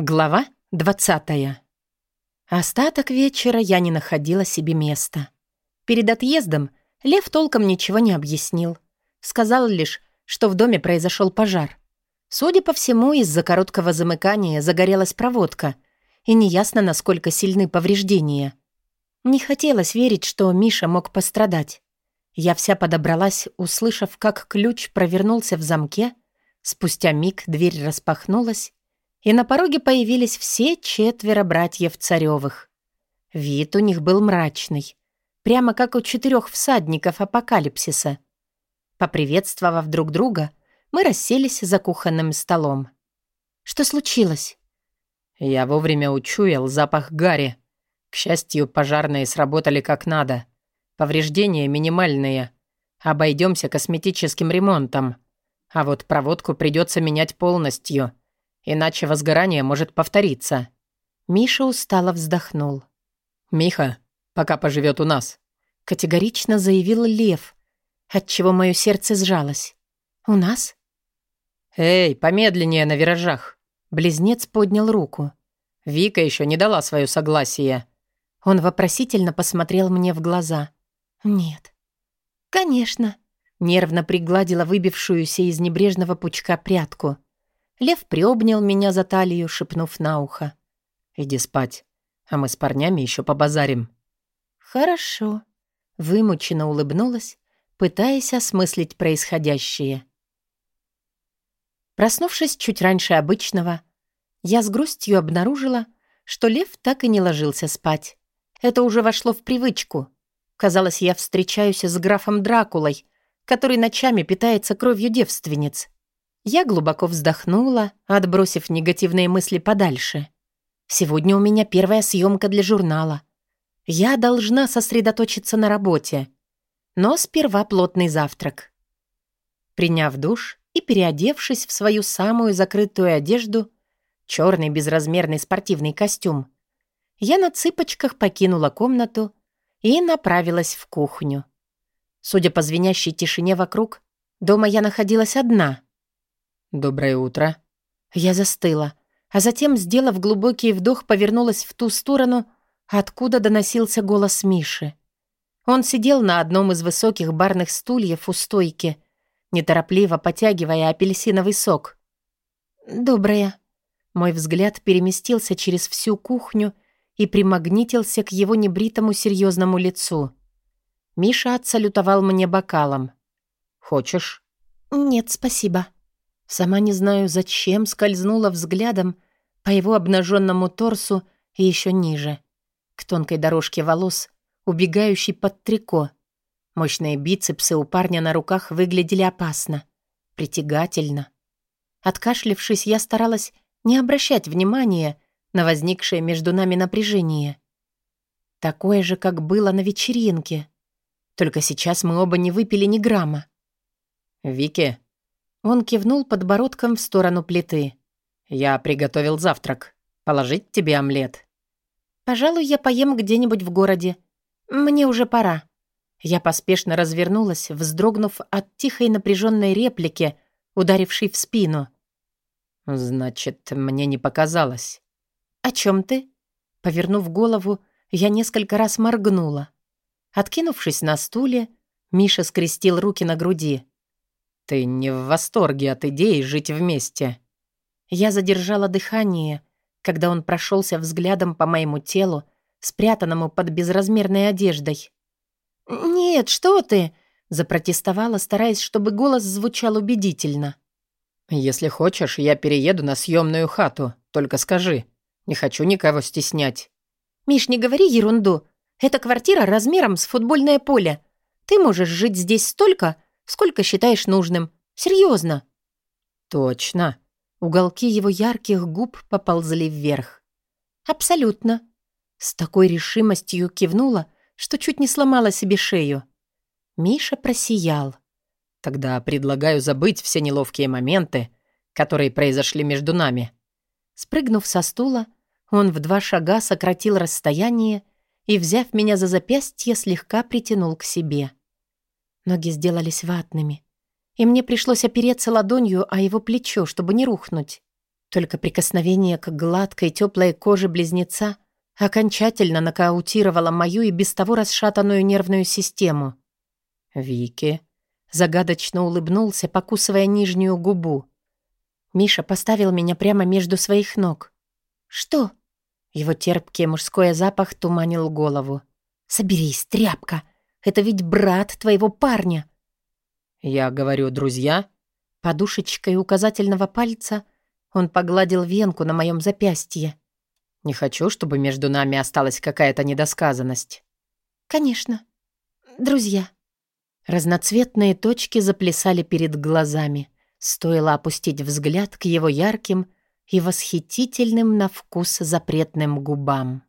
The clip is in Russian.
Глава 20. Остаток вечера я не находила себе места. Перед отъездом Лев толком ничего не объяснил. Сказал лишь, что в доме произошел пожар. Судя по всему, из-за короткого замыкания загорелась проводка, и неясно, насколько сильны повреждения. Не хотелось верить, что Миша мог пострадать. Я вся подобралась, услышав, как ключ провернулся в замке. Спустя миг дверь распахнулась, и на пороге появились все четверо братьев Царевых. Вид у них был мрачный, прямо как у четырех всадников апокалипсиса. Поприветствовав друг друга, мы расселись за кухонным столом. «Что случилось?» Я вовремя учуял запах гари. К счастью, пожарные сработали как надо. Повреждения минимальные. Обойдемся косметическим ремонтом. А вот проводку придется менять полностью — Иначе возгорание может повториться. Миша устало вздохнул. «Миха пока поживет у нас», — категорично заявил Лев, отчего мое сердце сжалось. «У нас?» «Эй, помедленнее на виражах!» Близнец поднял руку. «Вика еще не дала свое согласие». Он вопросительно посмотрел мне в глаза. «Нет». «Конечно», — нервно пригладила выбившуюся из небрежного пучка прядку. Лев приобнял меня за талию, шепнув на ухо. «Иди спать, а мы с парнями еще побазарим». «Хорошо», — вымученно улыбнулась, пытаясь осмыслить происходящее. Проснувшись чуть раньше обычного, я с грустью обнаружила, что лев так и не ложился спать. Это уже вошло в привычку. Казалось, я встречаюсь с графом Дракулой, который ночами питается кровью девственниц. Я глубоко вздохнула, отбросив негативные мысли подальше. Сегодня у меня первая съемка для журнала. Я должна сосредоточиться на работе. Но сперва плотный завтрак. Приняв душ и переодевшись в свою самую закрытую одежду, черный безразмерный спортивный костюм, я на цыпочках покинула комнату и направилась в кухню. Судя по звенящей тишине вокруг, дома я находилась одна — «Доброе утро». Я застыла, а затем, сделав глубокий вдох, повернулась в ту сторону, откуда доносился голос Миши. Он сидел на одном из высоких барных стульев у стойки, неторопливо потягивая апельсиновый сок. «Доброе». Мой взгляд переместился через всю кухню и примагнитился к его небритому серьезному лицу. Миша отсалютовал мне бокалом. «Хочешь?» «Нет, спасибо». Сама не знаю, зачем скользнула взглядом по его обнаженному торсу и еще ниже, к тонкой дорожке волос, убегающей под трико. Мощные бицепсы у парня на руках выглядели опасно, притягательно. Откашлившись, я старалась не обращать внимания на возникшее между нами напряжение. Такое же, как было на вечеринке. Только сейчас мы оба не выпили ни грамма. «Вики», он кивнул подбородком в сторону плиты. «Я приготовил завтрак. Положить тебе омлет?» «Пожалуй, я поем где-нибудь в городе. Мне уже пора». Я поспешно развернулась, вздрогнув от тихой напряженной реплики, ударившей в спину. «Значит, мне не показалось». «О чем ты?» Повернув голову, я несколько раз моргнула. Откинувшись на стуле, Миша скрестил руки на груди. «Ты не в восторге от идеи жить вместе?» Я задержала дыхание, когда он прошелся взглядом по моему телу, спрятанному под безразмерной одеждой. «Нет, что ты!» — запротестовала, стараясь, чтобы голос звучал убедительно. «Если хочешь, я перееду на съемную хату. Только скажи. Не хочу никого стеснять». «Миш, не говори ерунду. Эта квартира размером с футбольное поле. Ты можешь жить здесь столько, Сколько считаешь нужным? Серьезно?» «Точно». Уголки его ярких губ поползли вверх. «Абсолютно». С такой решимостью кивнула, что чуть не сломала себе шею. Миша просиял. «Тогда предлагаю забыть все неловкие моменты, которые произошли между нами». Спрыгнув со стула, он в два шага сократил расстояние и, взяв меня за запястье, слегка притянул к себе. Ноги сделались ватными, и мне пришлось опереться ладонью о его плечо, чтобы не рухнуть. Только прикосновение к гладкой теплой коже близнеца окончательно нокаутировало мою и без того расшатанную нервную систему. «Вики», загадочно улыбнулся, покусывая нижнюю губу. Миша поставил меня прямо между своих ног. «Что?» Его терпкий мужской запах туманил голову. «Соберись, тряпка! Это ведь брат твоего парня!» «Я говорю, друзья?» Подушечкой указательного пальца он погладил венку на моем запястье. «Не хочу, чтобы между нами осталась какая-то недосказанность». «Конечно. Друзья». Разноцветные точки заплясали перед глазами. Стоило опустить взгляд к его ярким и восхитительным на вкус запретным губам.